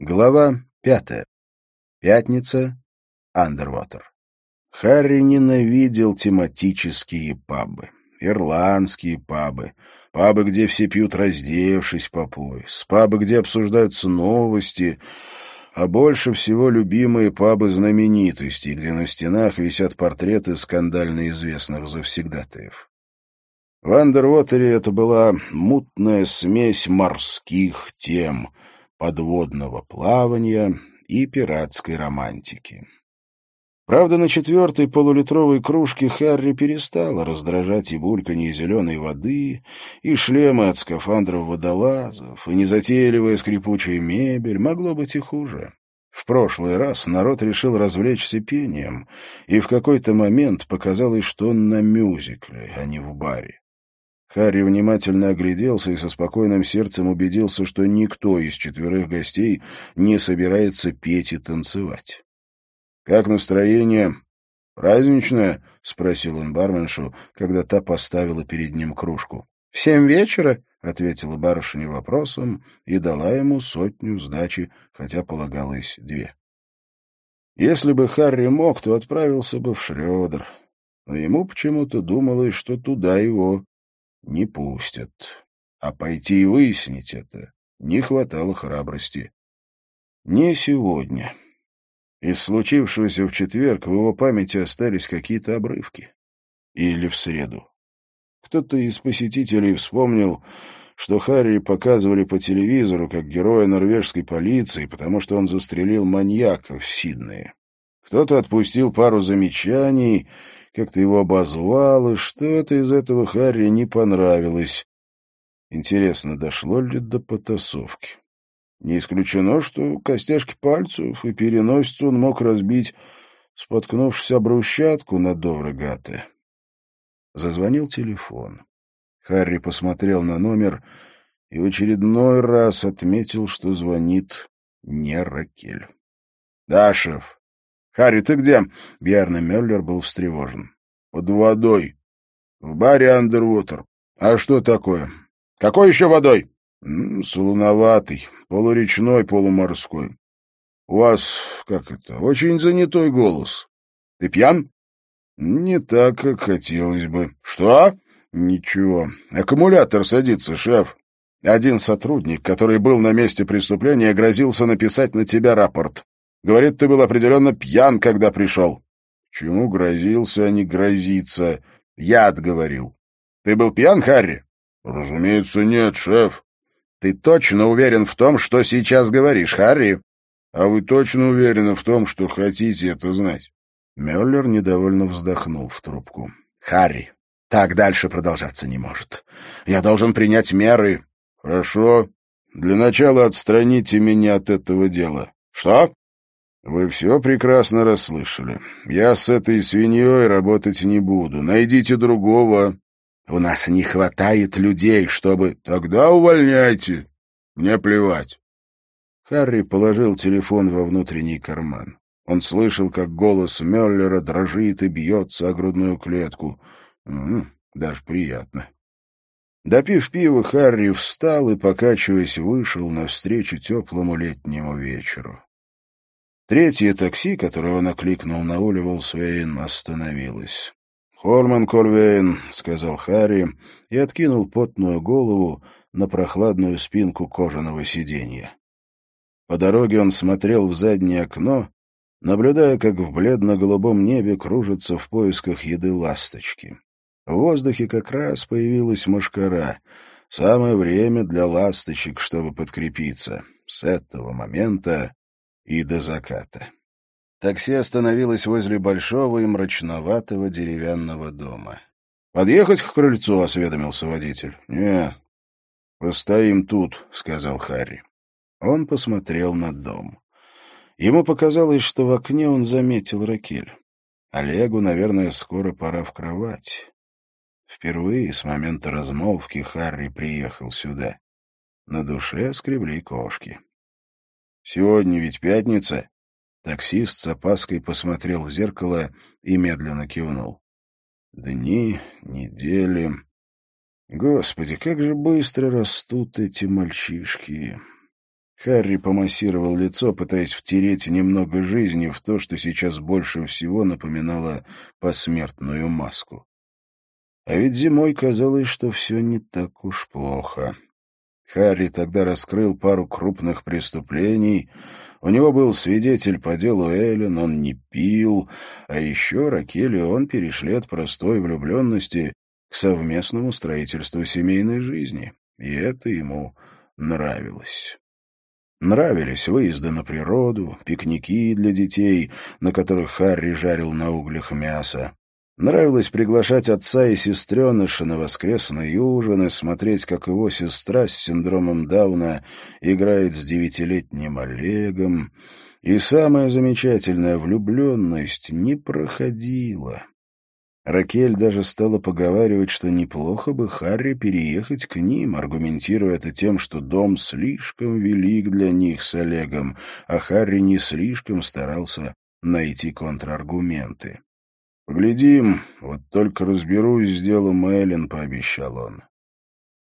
Глава пятая. Пятница. Андервотер. Харри ненавидел тематические пабы. Ирландские пабы. Пабы, где все пьют раздевшись по пояс. Пабы, где обсуждаются новости. А больше всего любимые пабы знаменитостей, где на стенах висят портреты скандально известных завсегдатаев. В Андервотере это была мутная смесь морских тем — подводного плавания и пиратской романтики. Правда, на четвертой полулитровой кружке Харри перестала раздражать и бульканье зеленой воды, и шлемы от скафандров водолазов, и незатейливая скрипучая мебель, могло быть и хуже. В прошлый раз народ решил развлечься пением, и в какой-то момент показалось, что он на мюзикле, а не в баре. Харри внимательно огляделся и со спокойным сердцем убедился, что никто из четверых гостей не собирается петь и танцевать. «Как настроение? Праздничное?» — спросил он барменшу, когда та поставила перед ним кружку. «В семь вечера?» — ответила барышня вопросом и дала ему сотню сдачи, хотя полагалось две. Если бы Харри мог, то отправился бы в Шрёдер, но ему почему-то думалось, что туда его не пустят. А пойти и выяснить это не хватало храбрости. Не сегодня. Из случившегося в четверг в его памяти остались какие-то обрывки. Или в среду. Кто-то из посетителей вспомнил, что Харри показывали по телевизору как героя норвежской полиции, потому что он застрелил маньяка в Сиднее. Кто-то отпустил пару замечаний, как-то его обозвал, и что-то из этого Харри не понравилось. Интересно, дошло ли до потасовки? Не исключено, что костяшки пальцев и переносицу он мог разбить, споткнувшись об брусчатку на Доврегате. Зазвонил телефон. Харри посмотрел на номер и в очередной раз отметил, что звонит не Ракель. — Да, шеф. «Харри, ты где?» Бьярна Меллер был встревожен. «Под водой. В баре Андервотер. А что такое?» «Какой еще водой?» «Солоноватый, полуречной, полуморской. У вас, как это, очень занятой голос. Ты пьян?» «Не так, как хотелось бы». «Что?» «Ничего. Аккумулятор садится, шеф. Один сотрудник, который был на месте преступления, грозился написать на тебя рапорт. Говорит, ты был определенно пьян, когда пришел. Чему грозился, а не грозится? Яд говорил. Ты был пьян, Харри? Разумеется, нет, шеф. Ты точно уверен в том, что сейчас говоришь, Харри? А вы точно уверены в том, что хотите это знать? Мюллер недовольно вздохнул в трубку. Харри, так дальше продолжаться не может. Я должен принять меры. Хорошо. Для начала отстраните меня от этого дела. Что? Вы все прекрасно расслышали. Я с этой свиньей работать не буду. Найдите другого. У нас не хватает людей, чтобы... Тогда увольняйте. Мне плевать. Харри положил телефон во внутренний карман. Он слышал, как голос Меллера дрожит и бьется о грудную клетку. М -м, даже приятно. Допив пива, Харри встал и, покачиваясь, вышел навстречу теплому летнему вечеру. Третье такси, которое он окликнул на Уле Волсвейн, остановилось. «Хорман Кольвейн», — сказал Харри и откинул потную голову на прохладную спинку кожаного сиденья. По дороге он смотрел в заднее окно, наблюдая, как в бледно-голубом небе кружатся в поисках еды ласточки. В воздухе как раз появилась мошкара. Самое время для ласточек, чтобы подкрепиться. С этого момента и до заката. Такси остановилось возле большого и мрачноватого деревянного дома. «Подъехать к крыльцу?» — осведомился водитель. «Не, постоим тут», — сказал Харри. Он посмотрел на дом. Ему показалось, что в окне он заметил Ракель. Олегу, наверное, скоро пора в кровать. Впервые с момента размолвки Харри приехал сюда. На душе скребли кошки. Сегодня ведь пятница. Таксист с опаской посмотрел в зеркало и медленно кивнул. Дни, недели. Господи, как же быстро растут эти мальчишки. Харри помассировал лицо, пытаясь втереть немного жизни в то, что сейчас больше всего напоминало посмертную маску. А ведь зимой казалось, что все не так уж плохо. Харри тогда раскрыл пару крупных преступлений. У него был свидетель по делу Эллен, он не пил. А еще Ракель и он перешли от простой влюбленности к совместному строительству семейной жизни. И это ему нравилось. Нравились выезды на природу, пикники для детей, на которых Харри жарил на углях мясо. Нравилось приглашать отца и сестреныша на воскресные ужины, смотреть, как его сестра с синдромом Дауна играет с девятилетним Олегом. И самая замечательная влюбленность не проходила. Ракель даже стала поговаривать, что неплохо бы Харри переехать к ним, аргументируя это тем, что дом слишком велик для них с Олегом, а Харри не слишком старался найти контраргументы. «Поглядим, вот только разберусь с делом Эллен», — пообещал он.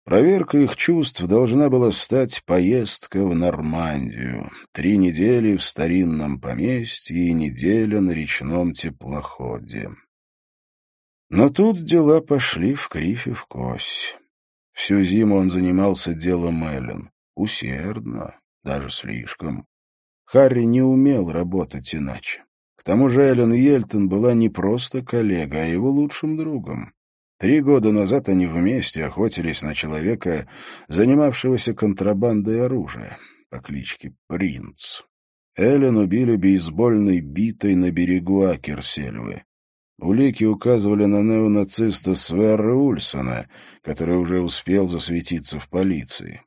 Проверка их чувств должна была стать поездка в Нормандию. Три недели в старинном поместье и неделя на речном теплоходе. Но тут дела пошли в кривь и в кось. Всю зиму он занимался делом Эллен. Усердно, даже слишком. Харри не умел работать иначе. К тому же Эллен Ельтон была не просто коллега, а его лучшим другом. Три года назад они вместе охотились на человека, занимавшегося контрабандой оружия по кличке Принц. Эллен убили бейсбольной битой на берегу Акерсельвы. Улики указывали на неонациста Сверра Ульсона, который уже успел засветиться в полиции.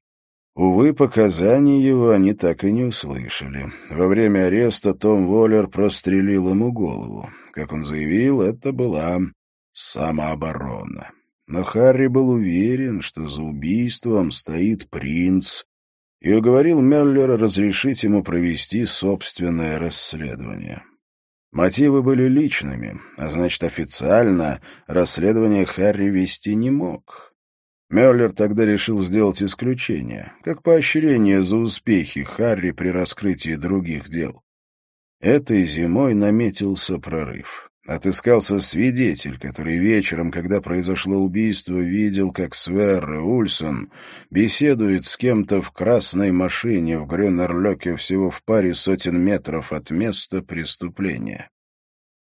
Увы, показаний его они так и не услышали. Во время ареста Том Воллер прострелил ему голову. Как он заявил, это была самооборона. Но Харри был уверен, что за убийством стоит принц, и уговорил Меллера разрешить ему провести собственное расследование. Мотивы были личными, а значит, официально расследование Харри вести не мог. Мюллер тогда решил сделать исключение, как поощрение за успехи Харри при раскрытии других дел. Этой зимой наметился прорыв. Отыскался свидетель, который вечером, когда произошло убийство, видел, как Свер и Ульсон беседует с кем-то в красной машине в Грюнерлёке всего в паре сотен метров от места преступления.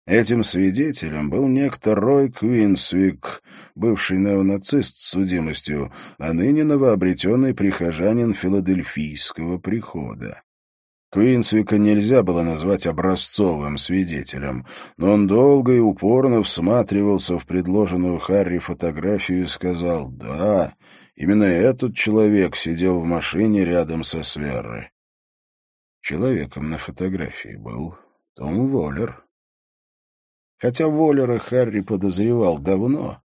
Этим свидетелем был некто Рой Квинсвик, бывший неонацист с судимостью, а ныне новообретенный прихожанин филадельфийского прихода. Квинсвика нельзя было назвать образцовым свидетелем, но он долго и упорно всматривался в предложенную Харри фотографию и сказал «Да, именно этот человек сидел в машине рядом со Сверрой». Человеком на фотографии был Том Воллер. Хотя Воллера Харри подозревал давно,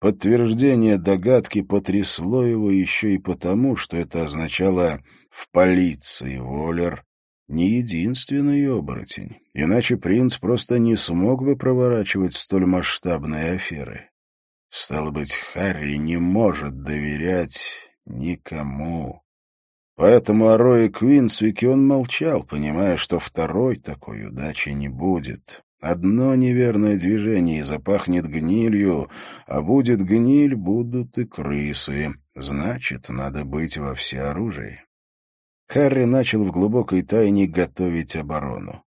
подтверждение догадки потрясло его еще и потому, что это означало «в полиции Воллер не единственный оборотень, иначе принц просто не смог бы проворачивать столь масштабные аферы. Стало быть, Харри не может доверять никому. Поэтому о Рое Квинсвике он молчал, понимая, что второй такой удачи не будет. Одно неверное движение и запахнет гнилью, а будет гниль, будут и крысы. Значит, надо быть во всеоружии. Харри начал в глубокой тайне готовить оборону.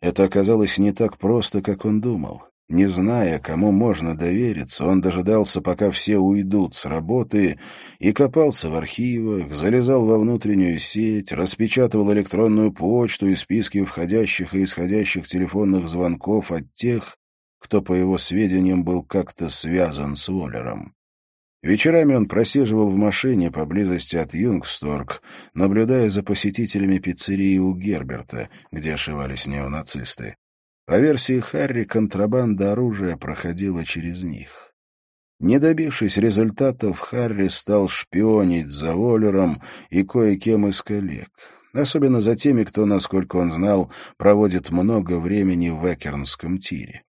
Это оказалось не так просто, как он думал. Не зная, кому можно довериться, он дожидался, пока все уйдут с работы, и копался в архивах, залезал во внутреннюю сеть, распечатывал электронную почту и списки входящих и исходящих телефонных звонков от тех, кто, по его сведениям, был как-то связан с Воллером. Вечерами он просиживал в машине поблизости от Юнгсторг, наблюдая за посетителями пиццерии у Герберта, где ошивались неонацисты. По версии Харри, контрабанда оружия проходила через них. Не добившись результатов, Харри стал шпионить за Воллером и кое-кем из коллег. Особенно за теми, кто, насколько он знал, проводит много времени в Экернском тире.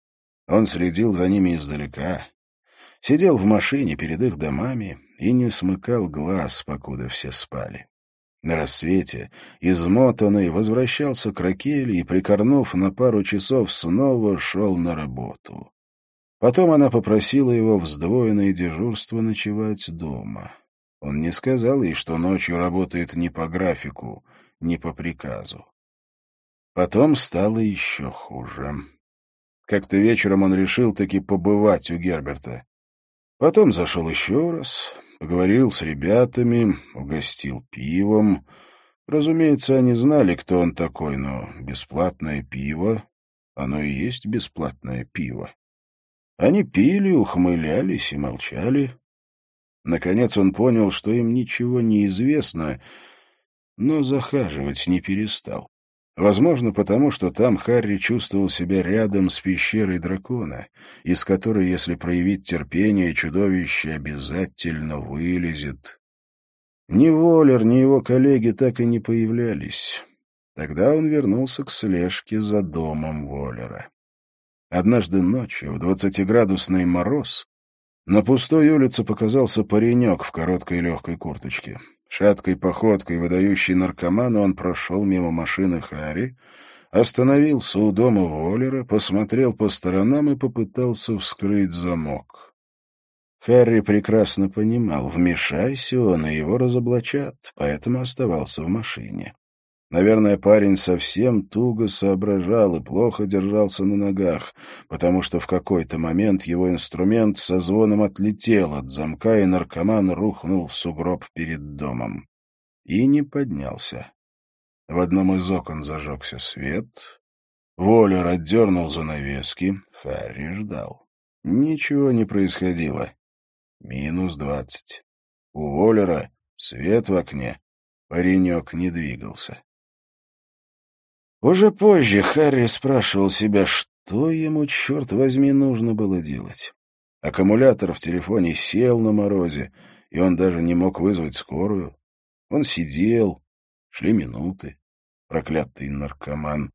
Он следил за ними издалека, Сидел в машине перед их домами и не смыкал глаз, покуда все спали. На рассвете, измотанный, возвращался к Ракеле и, прикорнув на пару часов, снова шел на работу. Потом она попросила его в сдвоенное дежурство ночевать дома. Он не сказал ей, что ночью работает не по графику, не по приказу. Потом стало еще хуже. Как-то вечером он решил таки побывать у Герберта. Потом зашел еще раз, поговорил с ребятами, угостил пивом. Разумеется, они знали, кто он такой, но бесплатное пиво, оно и есть бесплатное пиво. Они пили, ухмылялись и молчали. Наконец он понял, что им ничего не известно, но захаживать не перестал. Возможно, потому что там Харри чувствовал себя рядом с пещерой дракона, из которой, если проявить терпение, чудовище обязательно вылезет. Ни Воллер, ни его коллеги так и не появлялись. Тогда он вернулся к слежке за домом Воллера. Однажды ночью, в двадцатиградусный мороз, на пустой улице показался паренек в короткой легкой курточке. Шаткой походкой, выдающей наркоману, он прошел мимо машины Харри, остановился у дома Воллера, посмотрел по сторонам и попытался вскрыть замок. Харри прекрасно понимал, вмешайся он, и его разоблачат, поэтому оставался в машине. Наверное, парень совсем туго соображал и плохо держался на ногах, потому что в какой-то момент его инструмент со звоном отлетел от замка, и наркоман рухнул в сугроб перед домом. И не поднялся. В одном из окон зажегся свет. Волер отдернул занавески. Харри ждал. Ничего не происходило. Минус двадцать. У Волера свет в окне. Паренек не двигался. Уже позже Харри спрашивал себя, что ему, черт возьми, нужно было делать. Аккумулятор в телефоне сел на морозе, и он даже не мог вызвать скорую. Он сидел, шли минуты. Проклятый наркоман.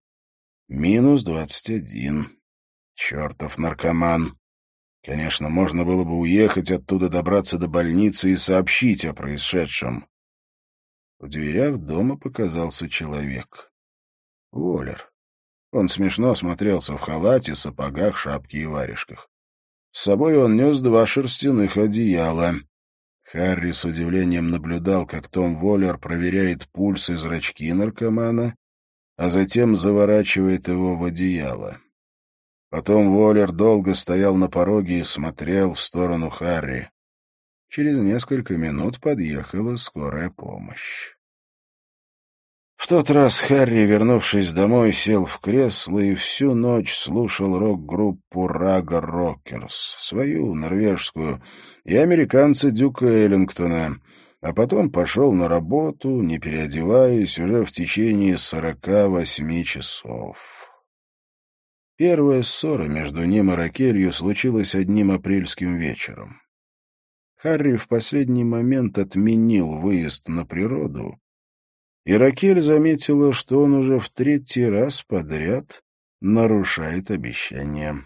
Минус двадцать один. Чертов наркоман. Конечно, можно было бы уехать оттуда, добраться до больницы и сообщить о происшедшем. В дверях дома показался человек. Воллер. Он смешно смотрелся в халате, сапогах, шапке и варежках. С собой он нес два шерстяных одеяла. Харри с удивлением наблюдал, как Том Воллер проверяет пульс и зрачки наркомана, а затем заворачивает его в одеяло. Потом Воллер долго стоял на пороге и смотрел в сторону Харри. Через несколько минут подъехала скорая помощь. В тот раз Харри, вернувшись домой, сел в кресло и всю ночь слушал рок-группу «Рага Рокерс», свою, норвежскую, и американца Дюка Эллингтона, а потом пошел на работу, не переодеваясь, уже в течение сорока восьми часов. Первая ссора между ним и Ракелью случилась одним апрельским вечером. Харри в последний момент отменил выезд на природу, и Ракель заметила, что он уже в третий раз подряд нарушает обещание.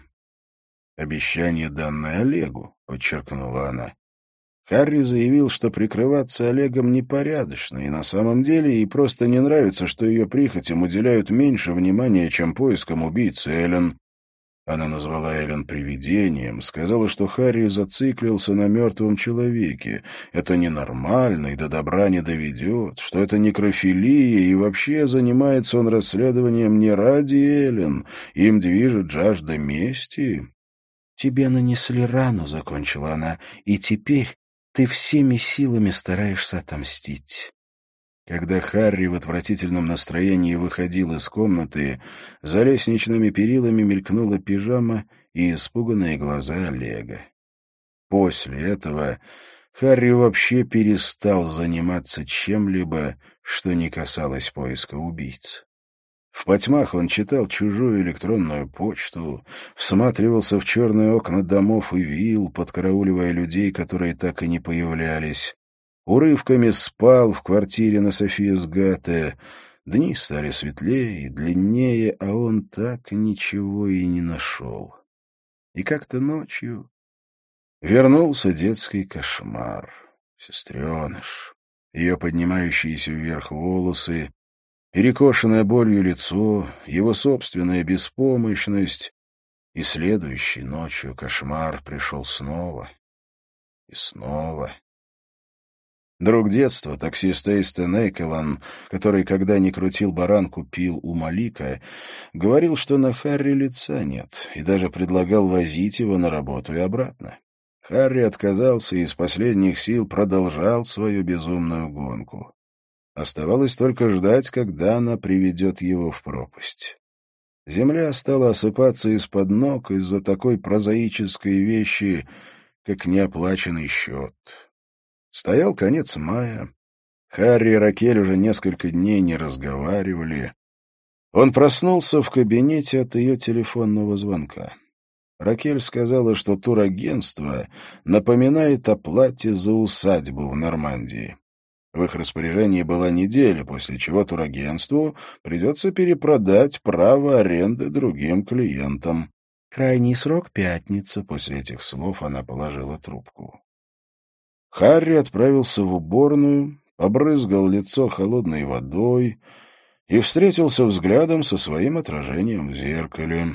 «Обещание, данное Олегу», — подчеркнула она. Харри заявил, что прикрываться Олегом непорядочно, и на самом деле ей просто не нравится, что ее прихотям уделяют меньше внимания, чем поискам убийцы Эллен. Она назвала Эллен привидением, сказала, что Харри зациклился на мертвом человеке. Это ненормально и до добра не доведет, что это некрофилия, и вообще занимается он расследованием не ради Эллен. Им движет жажда мести. «Тебе нанесли рану», — закончила она, — «и теперь ты всеми силами стараешься отомстить. Когда Харри в отвратительном настроении выходил из комнаты, за лестничными перилами мелькнула пижама и испуганные глаза Олега. После этого Харри вообще перестал заниматься чем-либо, что не касалось поиска убийц. В потьмах он читал чужую электронную почту, всматривался в черные окна домов и вил, подкарауливая людей, которые так и не появлялись, Урывками спал в квартире на Софиесгате. Дни стали светлее и длиннее, а он так ничего и не нашел. И как-то ночью вернулся детский кошмар. Сестреныш. Ее поднимающиеся вверх волосы, перекошенное болью лицо, его собственная беспомощность. И следующей ночью кошмар пришел снова и снова. Друг детства, таксист Эйстен Эйкелан, который, когда не крутил баранку, пил у Малика, говорил, что на Харри лица нет, и даже предлагал возить его на работу и обратно. Харри отказался и из последних сил продолжал свою безумную гонку. Оставалось только ждать, когда она приведет его в пропасть. Земля стала осыпаться из-под ног из-за такой прозаической вещи, как неоплаченный счет. Стоял конец мая. Харри и Ракель уже несколько дней не разговаривали. Он проснулся в кабинете от ее телефонного звонка. Ракель сказала, что турагентство напоминает о плате за усадьбу в Нормандии. В их распоряжении была неделя, после чего турагентству придется перепродать право аренды другим клиентам. Крайний срок — пятница. После этих слов она положила трубку. Харри отправился в уборную, обрызгал лицо холодной водой и встретился взглядом со своим отражением в зеркале.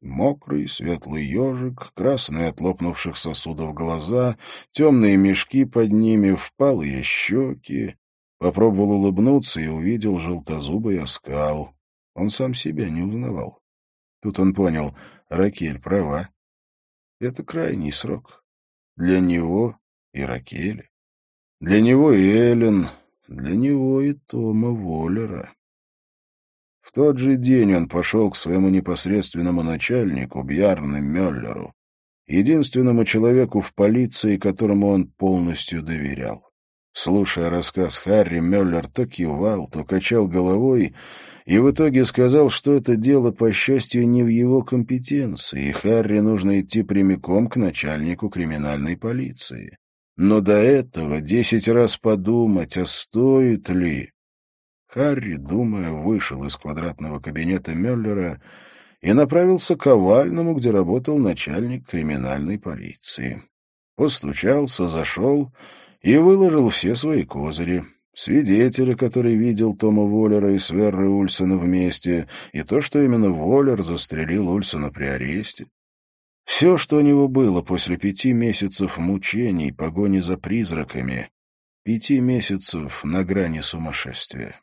Мокрый, светлый ежик, красные от лопнувших сосудов глаза, темные мешки под ними, впалые щеки. Попробовал улыбнуться и увидел желтозубый оскал. Он сам себя не узнавал. Тут он понял, Ракель права. Это крайний срок. Для него и Ракели. Для него и Эллен, для него и Тома Воллера. В тот же день он пошел к своему непосредственному начальнику, Бьярну Мюллеру, единственному человеку в полиции, которому он полностью доверял. Слушая рассказ Харри, Мюллер то кивал, то качал головой и в итоге сказал, что это дело, по счастью, не в его компетенции, и Харри нужно идти прямиком к начальнику криминальной полиции. Но до этого десять раз подумать, а стоит ли... Харри, думая, вышел из квадратного кабинета Мюллера и направился к овальному, где работал начальник криминальной полиции. Постучался, зашел и выложил все свои козыри. Свидетеля, который видел Тома Воллера и Сверры Ульсона вместе, и то, что именно Воллер застрелил Ульсона при аресте. Все, что у него было после пяти месяцев мучений, погони за призраками, пяти месяцев на грани сумасшествия.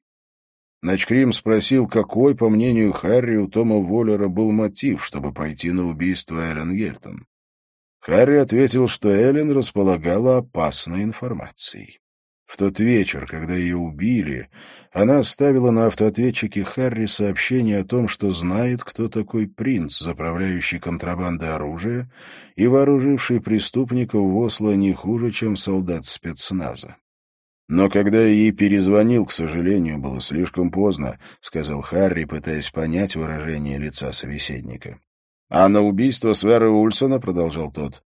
Начкрим спросил, какой, по мнению Харри, у Тома Воллера был мотив, чтобы пойти на убийство Эллен Гельтон. Харри ответил, что Эллен располагала опасной информацией. В тот вечер, когда ее убили, она оставила на автоответчике Харри сообщение о том, что знает, кто такой принц, заправляющий контрабандой оружия и вооруживший преступников в Осло не хуже, чем солдат спецназа. «Но когда ей перезвонил, к сожалению, было слишком поздно», — сказал Харри, пытаясь понять выражение лица собеседника. «А на убийство Свера Ульсона», — продолжал тот,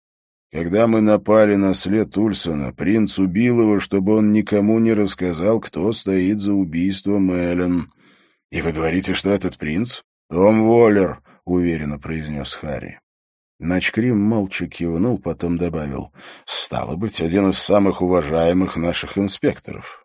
когда мы напали на след Ульсона, принц убил его, чтобы он никому не рассказал, кто стоит за убийством Эллен. — И вы говорите, что этот принц? — Том Воллер, — уверенно произнес Харри. Начкрим молча кивнул, потом добавил. — Стало быть, один из самых уважаемых наших инспекторов.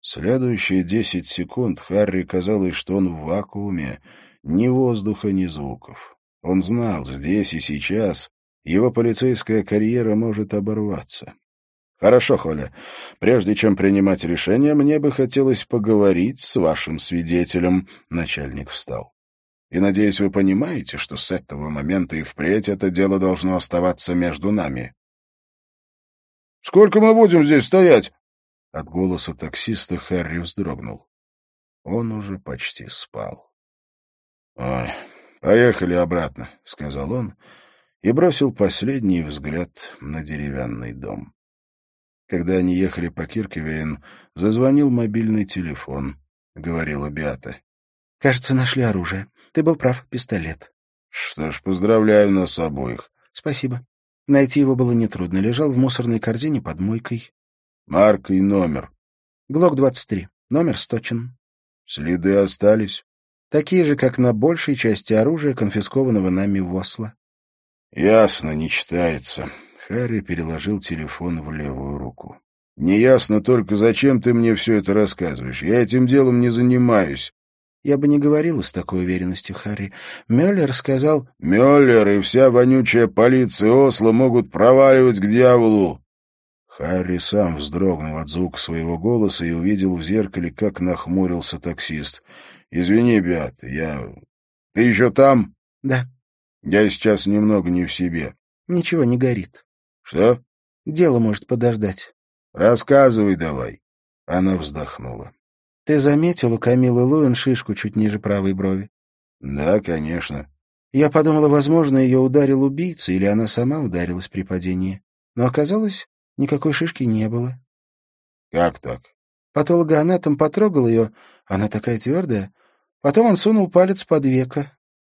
Следующие десять секунд Харри казалось, что он в вакууме, ни воздуха, ни звуков. Он знал, здесь и сейчас его полицейская карьера может оборваться. «Хорошо, Холя. Прежде чем принимать решение, мне бы хотелось поговорить с вашим свидетелем». Начальник встал. «И, надеюсь, вы понимаете, что с этого момента и впредь это дело должно оставаться между нами». «Сколько мы будем здесь стоять?» От голоса таксиста Харри вздрогнул. Он уже почти спал. «Ой, поехали обратно», — сказал он, — и бросил последний взгляд на деревянный дом. Когда они ехали по Киркевейн, зазвонил мобильный телефон, — говорила Биата. — Кажется, нашли оружие. Ты был прав, пистолет. — Что ж, поздравляю нас обоих. — Спасибо. Найти его было нетрудно. Лежал в мусорной корзине под мойкой. — Марка и номер. — Глок-23. Номер сточен. — Следы остались? — Такие же, как на большей части оружия, конфискованного нами в Осло. «Ясно, не читается». Харри переложил телефон в левую руку. Неясно только, зачем ты мне все это рассказываешь. Я этим делом не занимаюсь. Я бы не говорила с такой уверенностью, Харри. Мюллер сказал... Мюллер и вся вонючая полиция Осло могут проваливать к дьяволу. Харри сам вздрогнул от звука своего голоса и увидел в зеркале, как нахмурился таксист. — Извини, Беат, я... Ты еще там? — Да. — Я сейчас немного не в себе. — Ничего не горит. — Что? — Дело может подождать. — Рассказывай давай. Она вздохнула. Ты заметил у Камилы Луэн шишку чуть ниже правой брови? — Да, конечно. Я подумала, возможно, ее ударил убийца, или она сама ударилась при падении. Но оказалось, никакой шишки не было. — Как так? Патологоанатом потрогал ее, она такая твердая. Потом он сунул палец под веко.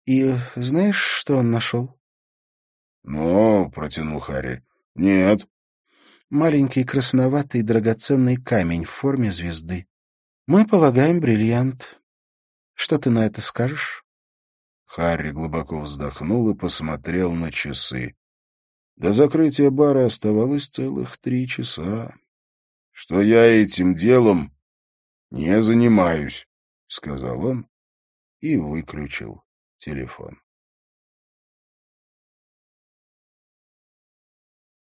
И знаешь, что он нашел? — Ну, — протянул Харри, — нет. Маленький красноватый драгоценный камень в форме звезды. Мы полагаем бриллиант. Что ты на это скажешь? Харри глубоко вздохнул и посмотрел на часы. До закрытия бара оставалось целых три часа. — Что я этим делом не занимаюсь, — сказал он и выключил телефон.